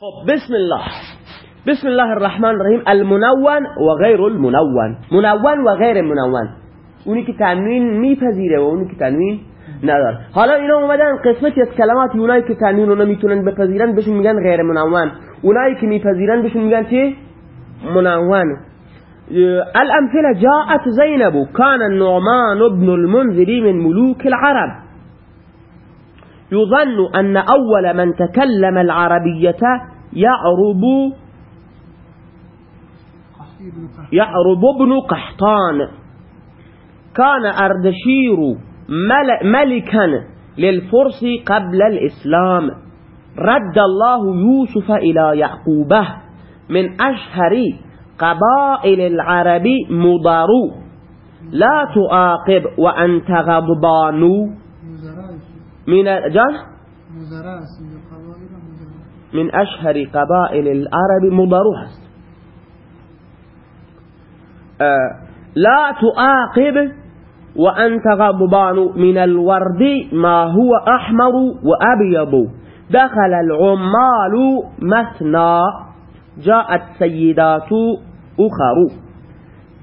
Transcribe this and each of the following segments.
خب بسم الله. بسم الله الرحمن الرحیم المنون و غیر المنون. منون و غیر منون اونی که تنوین میپذیره و اونی که تنوین نداره. حالا اینا اومدن قسمتی از کلمات اونایی که تنوین رو نمیتونن بپذیرن بهشون میگن غیر منون. اونایی که میپذیرن بهشون میگن چی؟ منون. الامثلة جاءت زینب كان النعمان ابن المنذر من ملوك العرب. يظن أن أول من تكلم العربية يعرب يعرب ابن قحطان. كان أردشير ملكا للفرس قبل الإسلام. رد الله يوسف إلى يعقوبه من أشهر قبائل العرب مضار لا تعاقب وأنت غضبان. من جان؟ من أشهر قبائل العرب هست آه لا تعاقب وأنت غضبان من الورد ما هو أحمر وأبيض. دخل العمال مثنى جاءت سيدات أخر.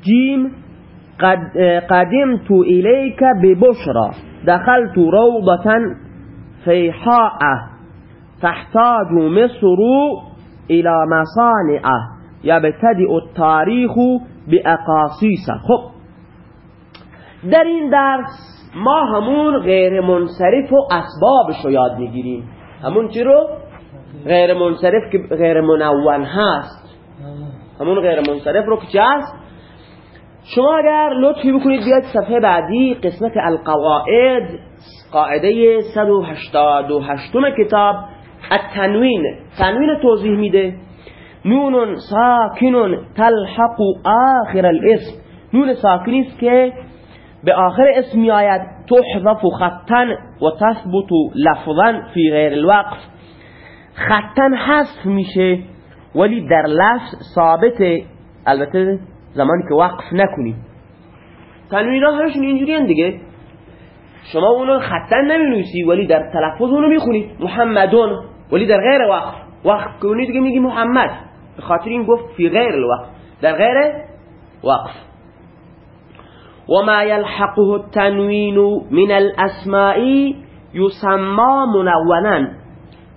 جيم قد قدمت إليك ببشرى. دخلت روضة فيحاء تحتاج مصر إلى مصانع. يبتدئ التاريخ بأقاصيص خب. در این درس ما همون غیر منصرف و اسبابش رو یاد می‌گیریم. همون چی رو؟ غیر منصرف که غیر منون هست. همون غیر منصرف رو که چی هست؟ شما اگر لطفی بکنید بیاید صفحه بعدی قسمت القواعد قاعده 188 کتاب التنوین. تنوین توضیح میده. نون ساکن تلحق آخر الاسم. نون ساکنی است که به آخر اسم می آید تحذف خطا و تثبت لفظا فی غیر الوقف. خطا حذف میشه ولی در لفظ ثابته. البته زمانی که وقف نکنی. تنوین ها همشون اینجوری دیگه. شما اونو خطا نمی ولی در تلفظ اونو می‌خونید محمدون. ولی در غیر وقف. وقف کنید دیگه میگی محمد. به خاطر این گفت فی غیر الوقف. در غیر وقف. وما يلحقه التنوين من الاسماء يسمى منونا.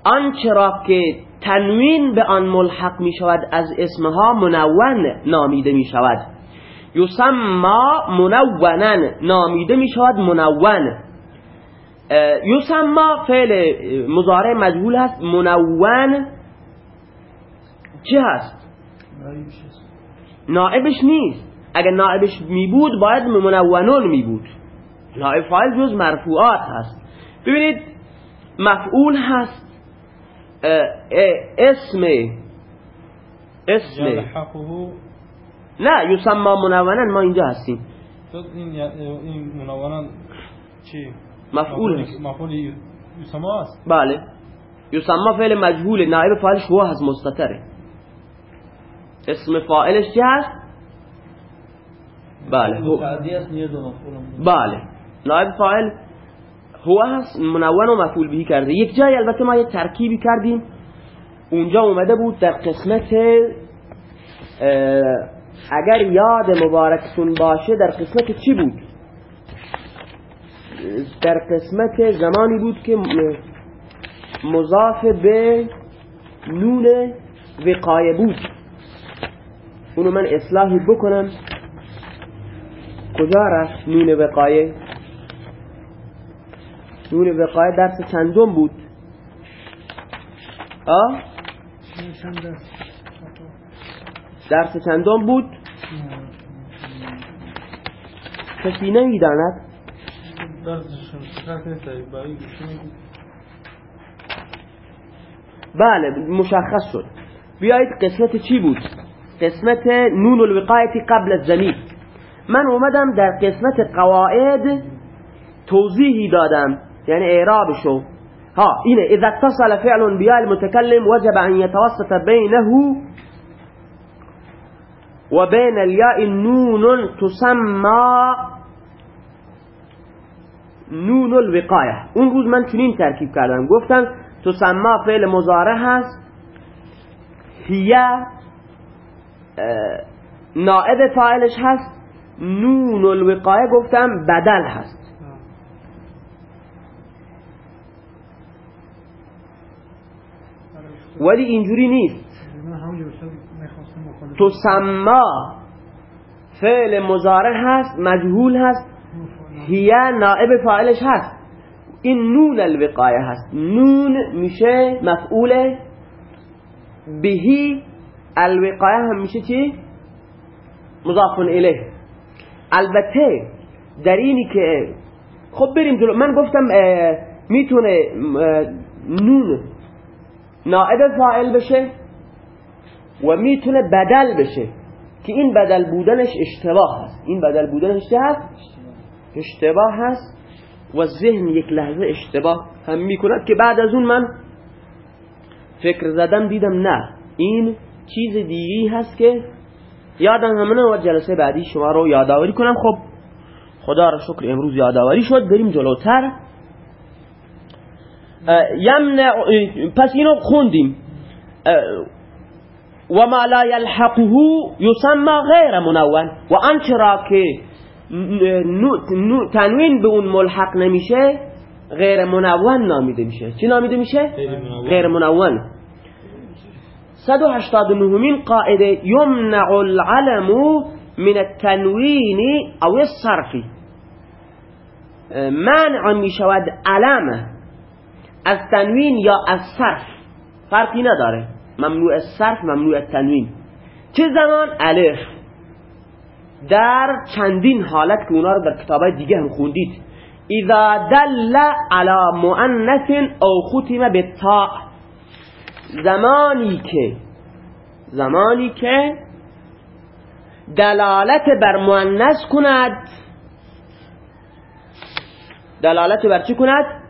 آنچه را که تنوین به آن ملحق می شود از اسمها منون نامیده می شود یسما منونا نامیده می شود منون یسما فعل مضارع مجهول هست منون چه هست؟ نائبش نیست. اگر نائبش می بود باید منونون می بود نائب فاعل جز مرفوعات هست. ببینید مفعول هست اسم اسم نه یسما منونن ما اینجا هستیم. این منونن چی؟ مفعول. هست مفعول یسما هست؟ بله. یسما فعل مجهول. نائب فاعلش هو هست؟ مستتره. اسم فاعلش چی هست؟ بله. هو بله. نائب فاعل هو هست منون و مفعول بهی کرده. یک جای البته ما یه ترکیبی کردیم. اونجا اومده بود در قسمت اگر یاد مبارکتون باشه در قسمت چی بود؟ در قسمت زمانی بود که مضاف به نون وقایه بود. اونو من اصلاحی بکنم. کجا رفت نون وقایه نون وقایه درس چندم بود؟ آه؟ درس چندم بود؟ کسی نمی‌داند؟ بله مشخص شد. بیایید قسمت چی بود؟ قسمت نون الوقایتی قبل الزمین من اومدم در قسمت قواعد توضیحی دادم. یعنی اعرابشو ها اینه اذا اتصل فعل بیا المتكلم وجب ان يتوسط بينه وبين الياء نون تسمى نون الوقایه. اون روز من چنین ترکیب کردم. گفتم تسمى فعل مضارع هست. هیه نائب فاعلش هست. نون الوقایه گفتم بدل هست. ولی اینجوری نیست. مخالف تسما فعل مزارع هست مجهول هست هیه نائب فاعلش هست. این نون الوقایه هست. نون میشه مفعول بهی. الوقایه هم میشه چی؟ مضاف الیه. البته در اینی که خب بریم جلو. من گفتم می‌تونه نون نائب فاعل بشه و می‌تونه بدل بشه که این بدل بودنش اشتباه هست. این بدل بودنش چه هست؟ اشتباه هست و ذهن یک لحظه اشتباه هم می‌کند که بعد از اون من فکر زدم دیدم نه. این چیز دیگی هست که یادم همونه و جلسه بعدی شما رو یادآوری کنم. خب خدا را شکر امروز یادآوری شد. بریم جلوتر. یمنع پس اینو خوندیم. و ما لا یلحقه یسمى غیر منون. و آنچه را که نو- نو- تنوین به اون ملحق نمیشه غیر منون نامیده میشه. چی نامیده میشه؟ غیر منون. غیر منون. 189 مین قاعدة یمنع العلم من التنوین أو الصرف. منع می شود علم از تنوین یا از صرف. فرقی نداره. ممنوع صرف ممنوع تنوین. چه زمان؟ الف. در چندین حالت که اونا رو در کتابای دیگه هم خوندید. اذا دل على مؤنث او ختم بالتاء زمانی که زمانی که دلالت بر مؤنث کند. دلالت بر چی کند؟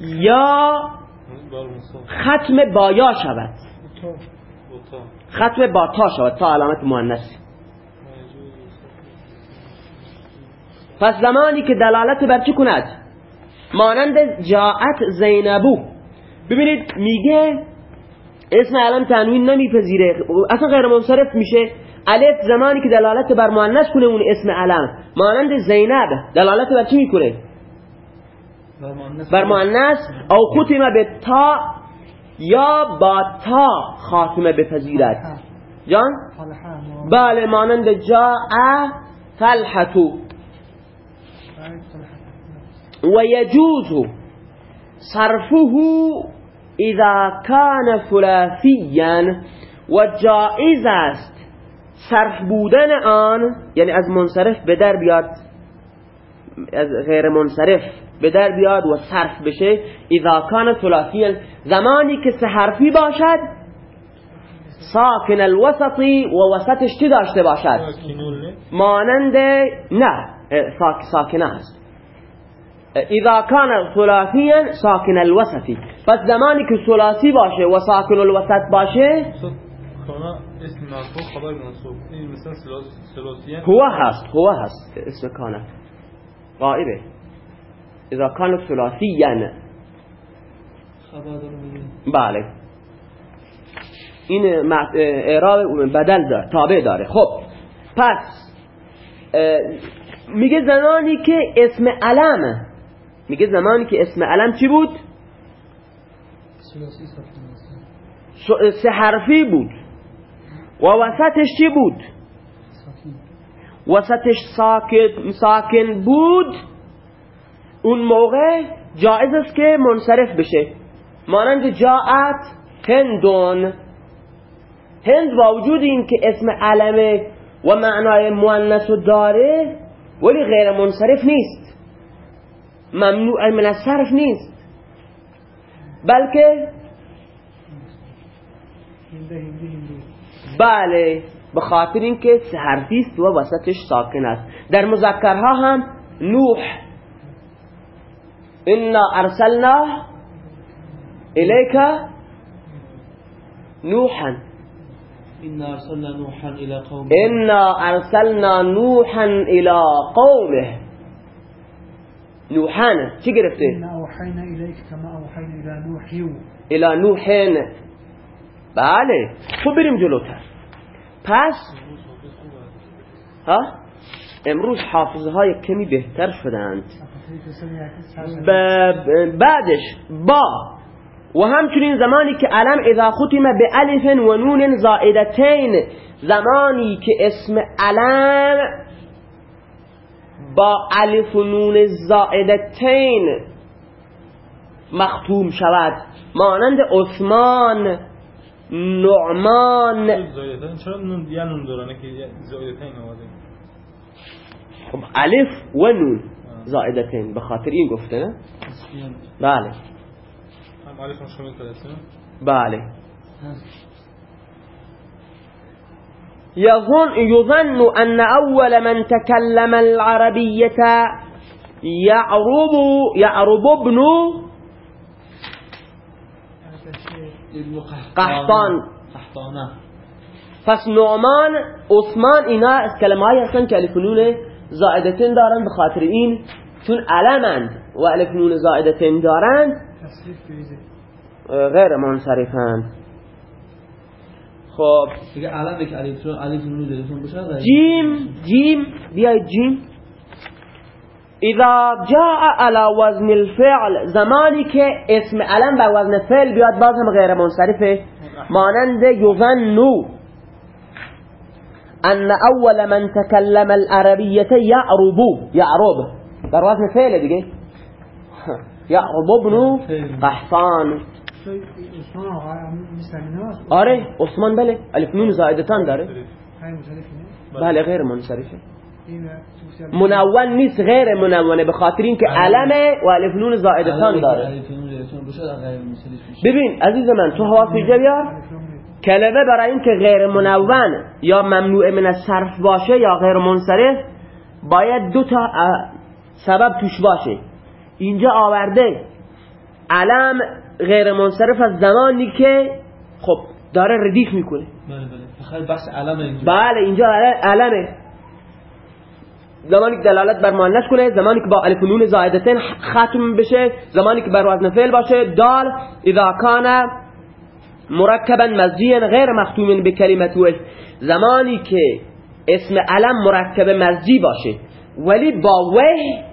یا ختم با یا شود. ختم با تا شود تا علامت مؤنث. پس زمانی که دلالت بر چی کند؟ مانند جاعت زینبو. ببینید میگه اسم علم تنوین نمیپذیره. اصلا غیر منصرف میشه. الف زمانی که دلالت بر مؤنث کنه اون اسم علم. مانند زینب. دلالت بر چی می‌کنه؟ بر مؤنث او ختم به تا یا با تا خاتمه بپذیرد. جان؟ بله مانند جاء طلحتو و یجوز صرفه اذا كان ثلاثيا و جائز است صرف بودن آن یعنی از منصرف به در بیاد از غیر منصرف. به در بیاد و صرف بشه اذا كان ثلاثيا زمانی که سه حرفی باشد ساکن الوسطی و وسطش چی داشته باشد؟ مانند نه ساک ساکنه هست اذا كان ثلاثيا ساکن الوسطی. پس زمانی که ثلاثی باشه و ساکن الوسط باشه کانا اسم مرفوع خبر منصوب این مثلا سلاسیه هو هست هو هست. اسم کانه. غائبه. اذا كان ثلاثيا. بله. این اعراب بدل داره تابع داره. خب پس میگه زمانی که اسم علم میگه زمانی که اسم علم چی بود؟ سه حرفی بود. و وسطش چی بود؟ وسطش ساکن بود. اون موقع جایز است که منصرف بشه. مانند جاعت هندون. هند با وجود این که اسم علمه و معنای مؤنث داره ولی غیر منصرف نیست. ممنوع من الصرف نیست. بلکه بله به خاطر اینکه سه حرفی است و وسطش ساکن است. در مذکرها هم نوح إنا أرسلنا الیک نوحا. إنا أرسلنا نوحا إلى قومه. إنا أرسلنا نوحا إلى قومه. نوحا چی گرفته إنا أوحينا إليك كما أوحينا إلى نوح. إلى نوح بله. خب بریم جلوتر. پس ها؟ امروز حافظه های کمی بهتر شدند. بعدش با. و همچنین زمانی که علم اذا ختم به الف و نون زائدتین زمانی که اسم علم با الف و نون زائدتین مختوم شود. مانند عثمان نعمان. چرا نون یه نون دارنه که یه زایدتن آمده خب الف و نون. زائدتین به خاطر این گفته نه؟ بله. بله. يظن يظن أن أول من تكلم العربية يعرب يعرب ابن قحطان. قحطانه. پس نعمان عثمان اینا کلمه های هستن که زائدتین دارن به خاطر این چون علمند و الف زائدتین دارند غیر منصرفند خب. دیگه علم که الکترون الف نون دلتون باشه جیم جیم بیاید جیم. اذا جاء على وزن الفعل زمانی که اسم علم بر وزن فعل بیاد باز هم غیر منصرفه. مانند یظنو. أن أول من تكلم العربية يعرب يعرب. بر وزن فعل دیگه يعرب ابن قحطان آره عثمان بله ألف نون زائدتان داره بله غیر منصرفه منون نیست غیر منونه به خاطر اینکه علمة و الف نون زائدتان داره غیر منصرف میشه ببین عزیز من تو حواس بیار کلمه برای اینکه غیر منون یا ممنوع من الصرف باشه یا غیر منصرف باید دو تا سبب توش باشه. اینجا آورده علم غیر منصرف از زمانی که خب داره ردیف می‌کنه. بله بله. بحث علم اینجا. بله اینجا عل- علمه. زمانی که دلالت بر مؤنث کنه زمانی که با الف نون زائدتین ختم بشه زمانی که بر وزن فعل باشه دال اذا کان مرکبا مزجیا غیر مختوم به کلمت وجه زمانی که اسم علم مرکب مزجی باشه ولی با وجه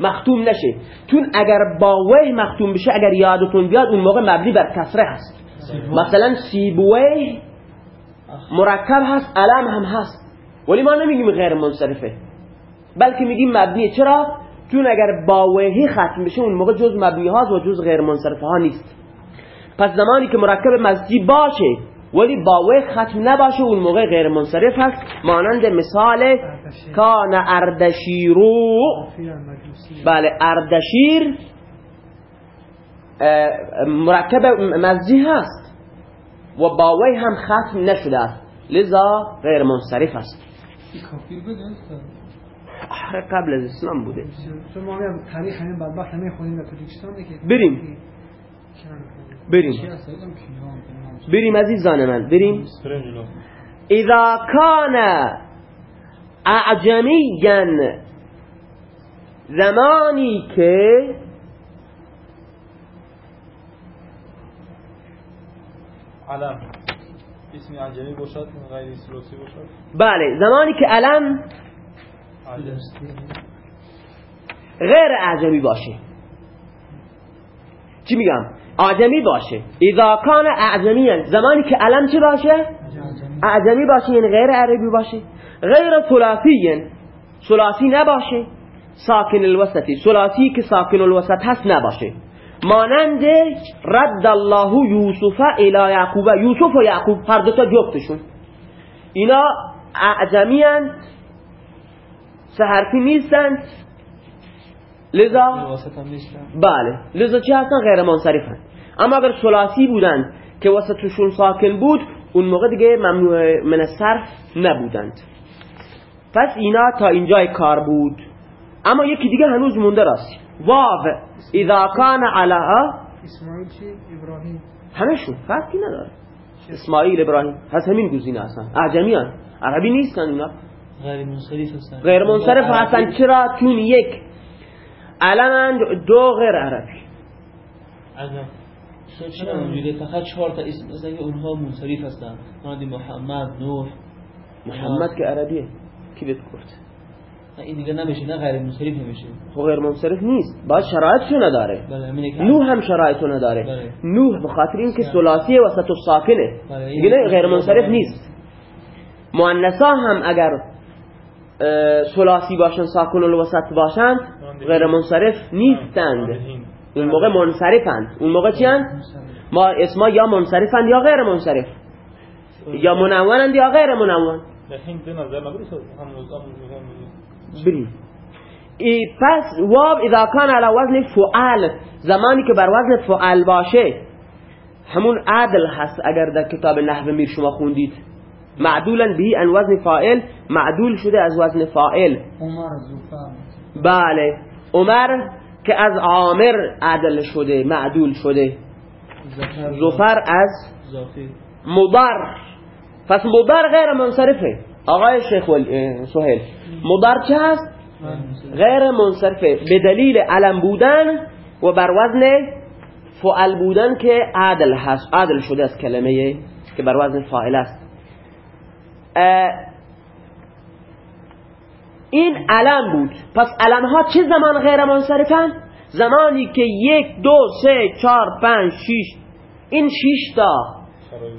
مختوم نشه. چون اگر با وجه مختوم بشه اگر یادتون بیاد اون موقع مبنی بر کسره هست. مثلا سیبوه مرکب هست علم هم هست. ولی ما نمیگیم غیر منصرفه بلکه میگیم مبنیه. چرا؟ چون اگر با وهی ختم بشه اون موقع جز مبنی هاست و جز غیر منصرفه ها نیست. پس زمانی که مرکب مزجی باشه ولی با ختم نباشه اون موقع غیر منصرف هست. مانند مثال کان اردشیرو. بله اردشیر مرکب مزجی هست. و باوی هم ختم نشده. است لذا غیر منصرف است. آره قبل از اسلام بوده. چون ما هم تاریخ همین بدبخت همین در تاجیکستان دیگه. بریم. بریم. بریم عزیزان من بریم. اذا کان اعجمیا زمانی که علم. اسمی عجمی باشد غیر سلوسی باشد. بله زمانی که علم علم. غیر اعجمی باشه. چی میگم؟ اعجمی باشه. اذا کان اعجمیا زمانی که علم چی باشه؟ اعجمی باشه یعنی غیر عربی باشه. غیر ثلاثی ثلاثی نباشه. ساکن الوسطی ثلاثی که ساکن الوسط هست نباشه. مانند رد الله یوسف الى یعقوب. یوسف و یعقوب هر دو تا جفتشون. اینا اعجمی سه حرفی نیستند لذا بله. لذا چه هستن غیر منصرفن اما اگر ثلاثی بودن که وسطشون ساکن بود اون موقع دیگه ممنوع من الصرف نبودند. پس اینا تا اینجای کار بود. اما یکی دیگه هنوز مونده راستی واو. اذا کان علی اسماعیل چی؟ ابراهیم. همشون. فرقی نداره. اسماعیل ابراهیم. هست همین گزینه هستن. اعجمیان. عربی نیستن اینا. غیر منصرف هستن. غیر منصرف هستن. چرا؟ چون یک علمند دو غیر عربی چرا اونجوری فقط چهار تا اسم مثلا که اونها منصریف هستن. مانند محمد نوح. محمد که عربیه. کی بهت گفت؟ این دیگه نمیشه نه غیر منصریف نمیشه. خب غیر منصرف نیست. باید شرایطشو نداره. بله نوح هم شرایطو نداره. بله. نوح به خاطر اینکه ثلاثی وسط و ساکنه بله. دیگه غیر منصرف نیست. مؤنثا هم اگر ثلاثی باشن ساکن الوسط باشند غیر منصرف نیستند. اون موقع منصرفند. اون موقع چی هند؟ ما اسما یا منصرفند یا غیر منصرف. یا منونند یا غیر منون. ای پس واب اذا کان على وزن فعال زمانی که بر وزن فعال باشه همون عدل هست. اگر در کتاب نحو میر شما خوندید. معدولا به ان وزن فاعل معدول شده از وزن فاعل. عمر زوفر بله. عمر که از عامر عدل شده معدول شده. زفر. از مضر پس مضر غیر منصرفه. آقای شیخ سهیل. مضر چه هست؟ غیر منصرفه. به دلیل علم بودن و بر وزن فعل بودن که عدل هست. عدل شده از کلمه که بر وزن فاعل است. این علم بود. پس علم ها چه زمان غیر منصرفن؟ زمانی که یک دو سه چهار پنج شیش این شیش تا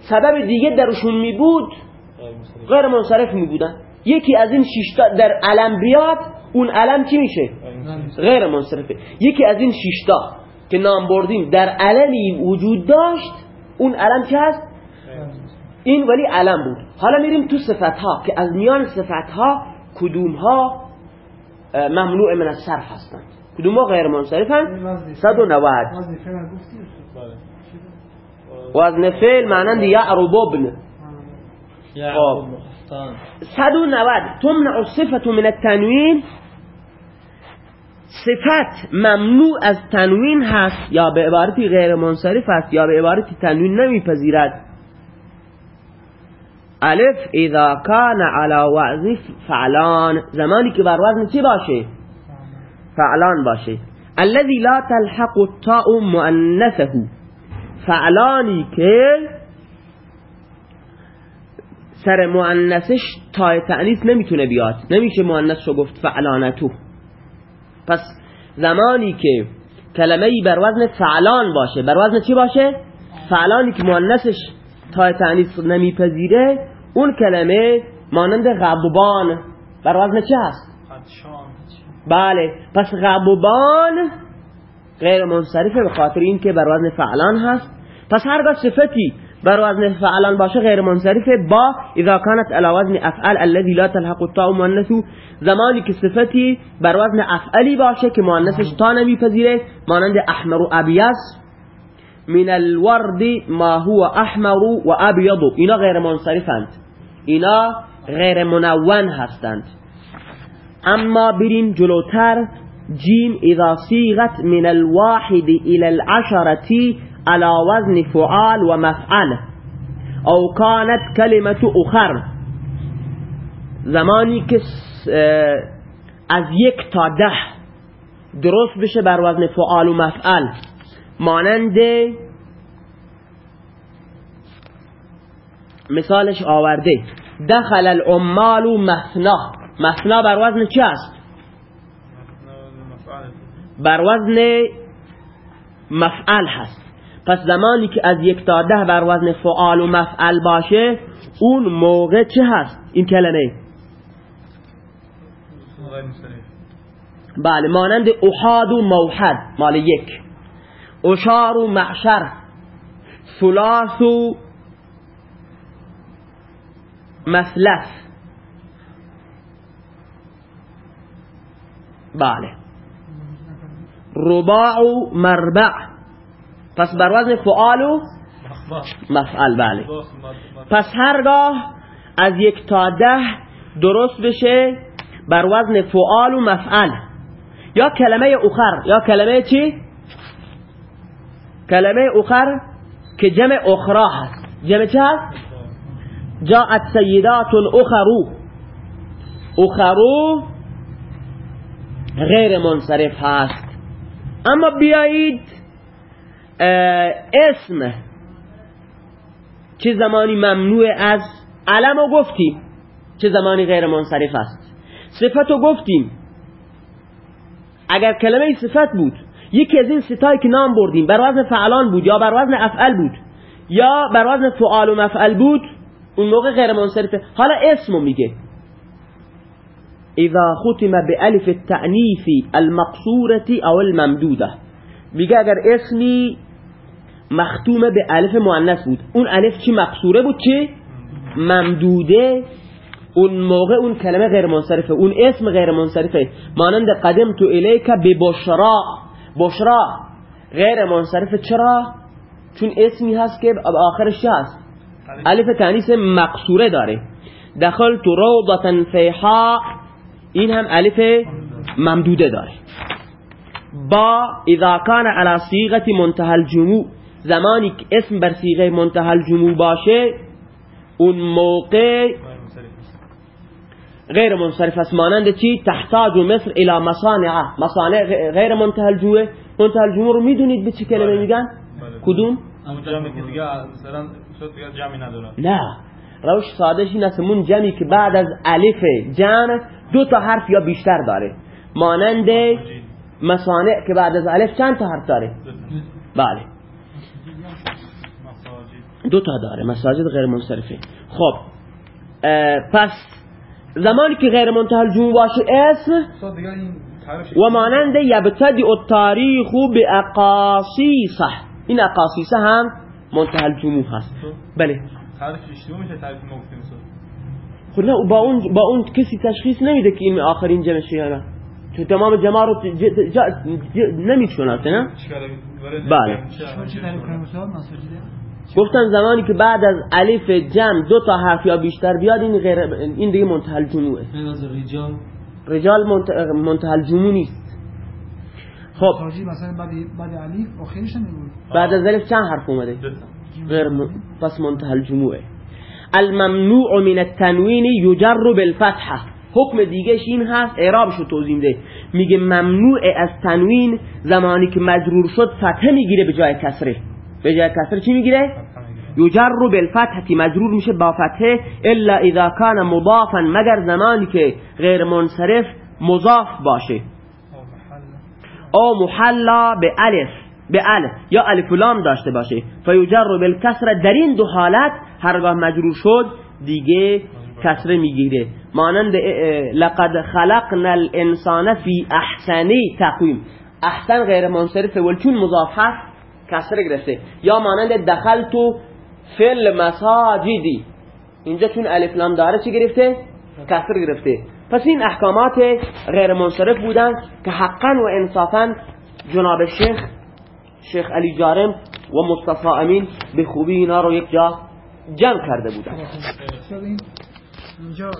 سبب دیگه درشون می بود غیر منصرف می بودن. یکی از این شیشتا در علم بیاد اون علم چی میشه؟ غیر منصرفه. یکی از این شیشتا که نام بردیم در علمی وجود داشت اون علم چه هست؟ این ولی علم بود. حالا میریم تو صفت ها که از میان صفت ها کدوم ها ممنوع من الصرف هستند. کدوم ها غیر منصرفن 190 وزن فعل مانند یعرب ابن. یعقوب مختان 190 تمنع الصفة من التنوین. صفت ممنوع از تنوین هست یا به عبارتی غیر منصرف است یا به عبارتی تنوین نمیپذیرد. الف اذا کان على وزن فعلان. زمانی که بر وزن چی باشه؟ فعلان باشه. الذي لا تلحق التاء مؤنثه. فعلانی که سر مؤنثش تای تعنیس نمی‌تونه بیاد. نمیشه مؤنث رو گفت فعلانتو. پس زمانی که کلمه ای بر وزن فعلان باشه بر وزن چی باشه؟ فعلانی که مؤنثش تای تعنیس نمیپذیره اون کلمه مانند غببان بر وزن چه هست بله. پس غببان غیر منصرفه به خاطر این که بر وزن فعلان هست. پس هرگاه صفتی بر وزن فعلان باشه غیر منصرفه. با اذا كانت على وزن افعل الذي لا تلحق التاء مؤنث زمانی که صفتی بر وزن افعلی باشه که مؤنثش تا نمیپذیره مانند احمر و ابیض. من الورد ما هو احمر و ابیض. اینا غیر منصرفند. اینا غیر منون هستند. اما بریم جلوتر جیم اذا صيغت من الواحد الى العشرة على وزن فعال و مفعل. او كانت كلمة اخر. زمانی که از یک تا ده درست بشه بر وزن فعال و مفعل. مانند مثالش آورده. دخل العمال مثنا. مثنا بر وزن چی است؟ بر وزن مفعل هست. پس زمانی که از یک تا ده بر وزن فعال و مفعل باشه اون موقع چه هست؟ این کلمه. بله مانند احاد و موحد مال یک. اشار و معشر. ثلاث و مثلث بله. رباع و مربع. پس بر وزن فعال و مفعل بله. پس هرگاه از یک تا ده درست بشه بر وزن فعال و مفعل. یا کلمه اخر یا کلمه چی؟ کلمه اخر که جمع اخرا هست. جمع چه هست؟ جاءت سیدات اخرو اخرو غیر منصرف هست. اما بیایید اسم چه زمانی ممنوع از علم رو گفتیم چه زمانی غیر منصرف است. صفت رو گفتیم. اگر کلمه صفت بود یکی از این ستایی که نام بردیم بر وزن فعلان بود یا بر وزن افعل بود یا بر وزن فعال و مفعل بود اون موقع غیر منصرفه حالا اسمو میگه. اذا ختم بألف التعنیف المقصورة او الممدوده میگه اگر اسمی مختوم به الف مؤنث بود اون الف چی مقصوره بود؟ چی؟ ممدوده. اون موقع اون کلمه غیر منصرفه اون اسم غیر منصرفه مانند قدم تو الیک به بشرا. بشرا غیر منصرفه چرا؟ چون اسمی هست که آخرش هست؟ الف تانیس مقصوره داره. دخل تو روضتا فیحا این هم الف ممدوده داره. با اذا کان على صیغه منتهى الجموع زمانی که اسم بر صیغه منتهى الجموع باشه اون موقع غیر منصرف است. مانند چی؟ تحتاج مصر الى مصانع. مصانع غیر منتهى الجموع منتهى الجموع رو می‌دونید به چه کلمه میگن؟ کدوم؟ مثلا جمعی نه. روش سادهش این است اون جمعی که بعد از الف جمع دو تا حرف یا بیشتر داره. مانند مصانع که بعد از الف چند تا حرف داره؟ بله. دو تا داره مساجد غیر منصرفه خب پس زمانی که غیر منتهى الجموع باشه اسم و مانند یبتدی التاریخ به اقاصیصه این اقاصیصه هم منتهى الجموع هست. بله. تعریف اشتباه میشه تعریف ما گفتیم استاد خب نه با اون با اون کسی تشخیص نمیده که این آخرین جمعشه یا نه چون تمام جمع رو نمی‌شناسه نه؟ بله. گفتن زمانی که بعد از الف جمع دو تا حرف یا بیشتر بیاد این غیر این دیگه منتهى الجموعه رجال؟ رجال منت- منتهى الجموع نیست. خب. مثلا بعد بعد الف آخرش بعد از الف چند حرف اومده. غیر. پس منتهى الجموعه الممنوع من التنوین یجر بالفتحه حکم دیگهش این هست اعرابش رو توضیح میده. میگه ممنوع از تنوین زمانی که مجرور شد فتحه می‌گیره به جای کسره. به جای کسره چی می‌گیره؟ یجر بالفتحه مجرور میشه با فتحه الا اذا کان مضافا مگر زمانی که غیر منصرف مضاف باشه. او محلا به الف به الف یا الف و لام داشته باشه فیجر بالکسر در این دو حالت هرگاه مجرور شد دیگه کسره می‌گیره مانند لقد خلقنا الانسان فی احسنی تقویم احسن غیر منصرفه ولی چون مضاف هست کسره گرفته یا مانند دخلتو فی المساجدی اینجا چون الف لام داره چی گرفته کسر گرفته پس این احکامات غیر منصرف بودن که حقا و انصافا جناب شیخ شیخ علی جارم و مصطفی امین به خوبی اینا رو یک جا جمع کرده بودن اینجا.